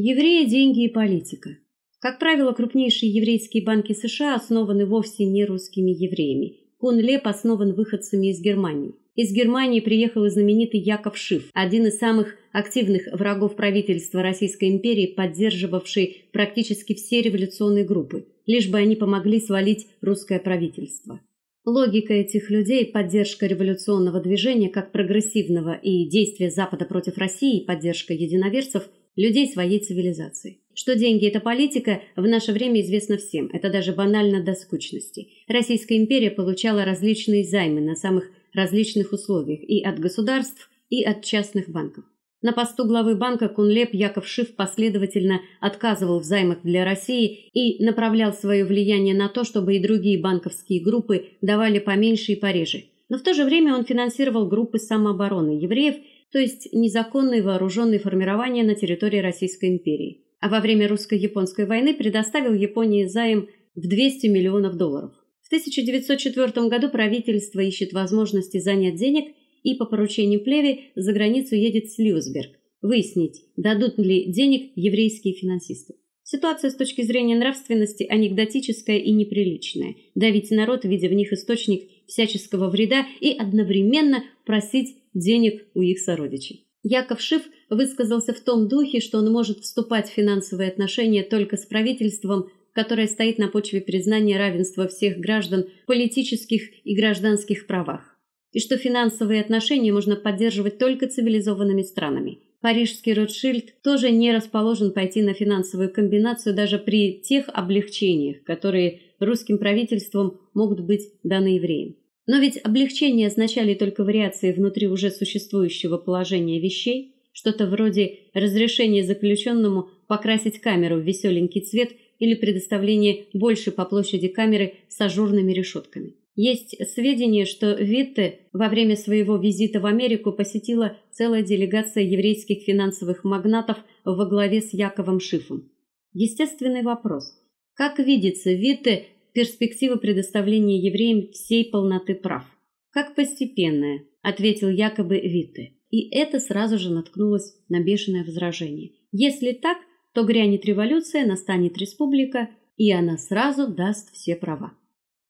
Евреи, деньги и политика. Как правило, крупнейшие еврейские банки США основаны вовсе не русскими евреями. Кунлеп основан выходцами из Германии. Из Германии приехал и знаменитый Яков Шиф, один из самых активных врагов правительства Российской империи, поддерживавший практически все революционные группы, лишь бы они помогли свалить русское правительство. Логика этих людей поддержка революционного движения как прогрессивного и действия Запада против России, поддержка единоверцев людей своей цивилизации. Что деньги это политика, в наше время известно всем. Это даже банально до скучности. Российская империя получала различные займы на самых различных условиях и от государств, и от частных банков. На посту главы банка Кунлеп Яков Шиф последовательно отказывал в займах для России и направлял свое влияние на то, чтобы и другие банковские группы давали поменьше и пореже. Но в то же время он финансировал группы самообороны евреев, то есть незаконные вооруженные формирования на территории Российской империи. А во время русско-японской войны предоставил Японии займ в 200 миллионов долларов. В 1904 году правительство ищет возможности занять денег и по поручению Плеви за границу едет в Слюсберг выяснить, дадут ли денег еврейские финансисты. Ситуация с точки зрения нравственности анекдотическая и неприличная. Давить народ, видя в них источник всяческого вреда и одновременно просить денег у их сородичей. Яков Шиф высказался в том духе, что он может вступать в финансовые отношения только с правительством, которое стоит на почве признания равенства всех граждан в политических и гражданских правах, и что финансовые отношения можно поддерживать только цивилизованными странами. Парижский Ротшильд тоже не расположен пойти на финансовую комбинацию даже при тех облегчениях, которые русским правительством могут быть даны евреям. Но ведь облегчения означали только вариации внутри уже существующего положения вещей, что-то вроде разрешения заключенному покрасить камеру в веселенький цвет или предоставление большей по площади камеры с ажурными решетками. Есть сведения, что Витте во время своего визита в Америку посетила целая делегация еврейских финансовых магнатов во главе с Яковом Шифом. Естественный вопрос: как видится Витте перспектива предоставления евреям всей полноты прав. Как постепенная, ответил якобы Витте. И это сразу же наткнулось на бешеное возражение. Если так, то грянет революция, настанет республика, и она сразу даст все права.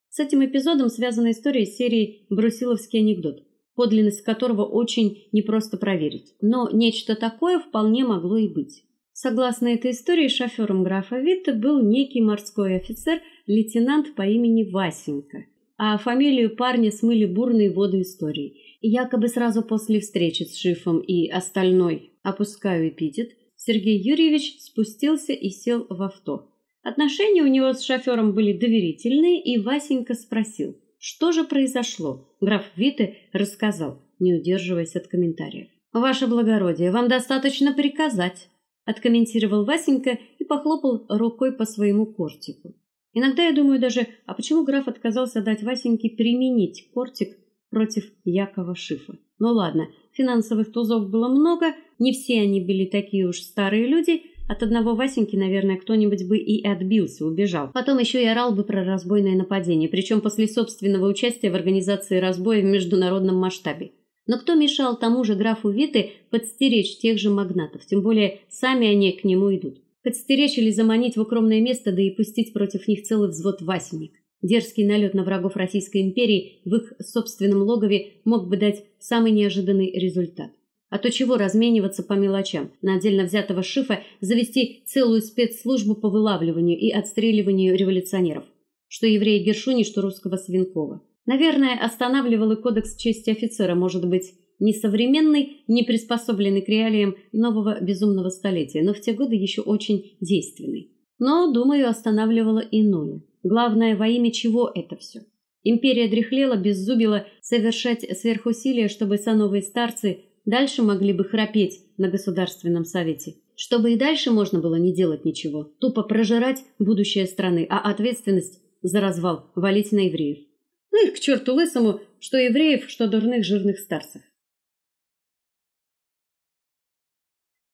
С этим эпизодом связана история серии Брусиловский анекдот, подлинность которого очень непросто проверить. Но нечто такое вполне могло и быть. Согласно этой истории, шофером графа Витта был некий морской офицер, лейтенант по имени Васенька, а фамилию парня смыли бурные воды истории. Якобы сразу после встречи с шифом и остальной, опускаю эпитет, Сергей Юрьевич спустился и сел в авто. Отношения у него с шофером были доверительные, и Васенька спросил: "Что же произошло?" Граф Витте рассказал, не удерживаясь от комментариев. "Ваше благородие, вам достаточно приказать" откомментировал Васенька и похлопал рукой по своему кортику. Иногда я думаю даже, а почему граф отказался дать Васеньке применить кортик против Якова Шифа? Ну ладно, финансовых тузов было много, не все они были такие уж старые люди. От одного Васеньки, наверное, кто-нибудь бы и отбился, убежал. Потом еще и орал бы про разбойное нападение, причем после собственного участия в организации разбоя в международном масштабе. Но кто мешал тому же графу Виты подстеречь тех же магнатов, тем более сами они к нему идут. Подстеречь или заманить в укромное место, да и пустить против них целый взвод васенек. Дерзкий налет на врагов Российской империи в их собственном логове мог бы дать самый неожиданный результат. А то чего размениваться по мелочам? На отдельно взятого шифа завести целую спецслужбу по вылавливанию и отстреливанию революционеров. Что еврея Гершуни, что русского Свинкова. Наверное, останавливал и кодекс чести офицера, может быть, не современный, не приспособленный к реалиям нового безумного столетия, но в те годы еще очень действенный. Но, думаю, останавливало иное. Главное, во имя чего это все? Империя дряхлела, беззубила совершать сверхусилия, чтобы сановые старцы дальше могли бы храпеть на государственном совете, чтобы и дальше можно было не делать ничего, тупо прожирать будущее страны, а ответственность за развал валить на евреев. Ну их к черту лысому, что евреев, что дурных жирных старцев.